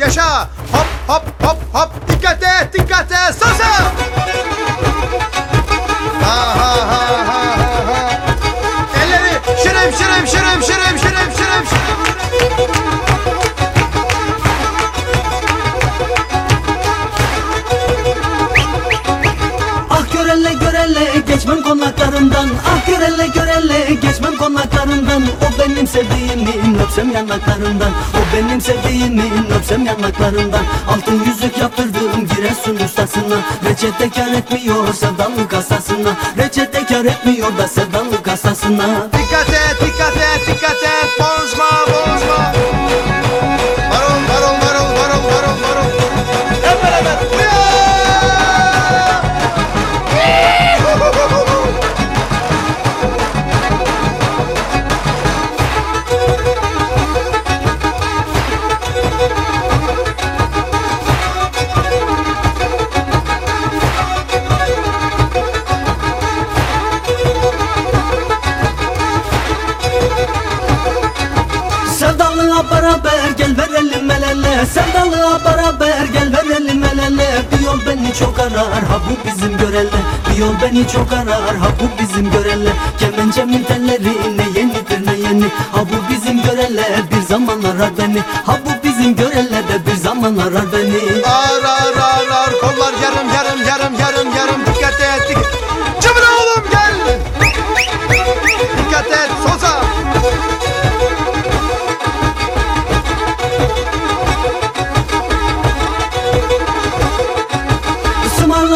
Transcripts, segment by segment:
yaşa! Hop hop hop hop! Dikkat et dikkat et salsa Ha ha ha ha ha! Elleri! Şırım şırım şırım şırım şırım şırım şırım Ah görelle görelle geçmem konaklarından. Ah görelle görelle geçmem konaklarından. O benim sevdiğimin öpsem yanaklarından O benim sevdiğimin öpsem yanaklarından. Altın yüzük yaptırdım Giresun ustasına. Reçete kar etmiyor sevdalık hastasına Reçete kar etmiyor da sevdalık hastasına Dikkat et dikkat et dikkat et Sevdalığa beraber gel verelim el ele. Sevdalığa beraber gel verelim el Bir yol beni çok arar ha bu bizim görelle. Bir yol beni çok arar ha bu bizim görelle. Kemençemin telleri ne yenidir ne yeni? Ha bu bizim görelle bir zaman arar beni. Ha bu bizim görelle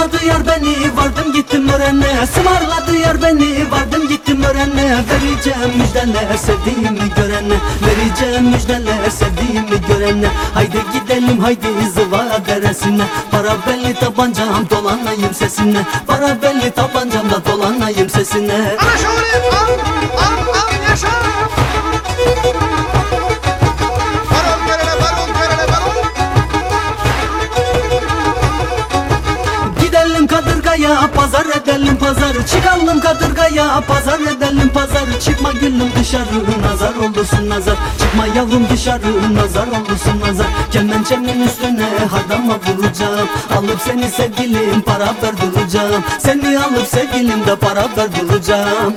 Sımarladı yar beni vardım gittim örene Sımarladı yar beni vardım gittim örene Vereceğim müjdeler sevdiğimi görene Vereceğim müjdeler sevdiğimi görene Haydi gidelim haydi zıva deresine Para belli tabancam dolanayım sesine. Para belli tabancamda dolanayım sesine. Ana şöyle pazar edelim pazar Çıkalım Kadırga'ya. Pazar edelim pazar Çıkma gülüm dışarı nazar olursun nazar. Çıkma yavrum dışarı nazar olursun nazar. Kemençemin üstüne hardama vuracağım. Alıp seni sevgilim para ver duracağım Seni alıp sevgilim de para ver duracağım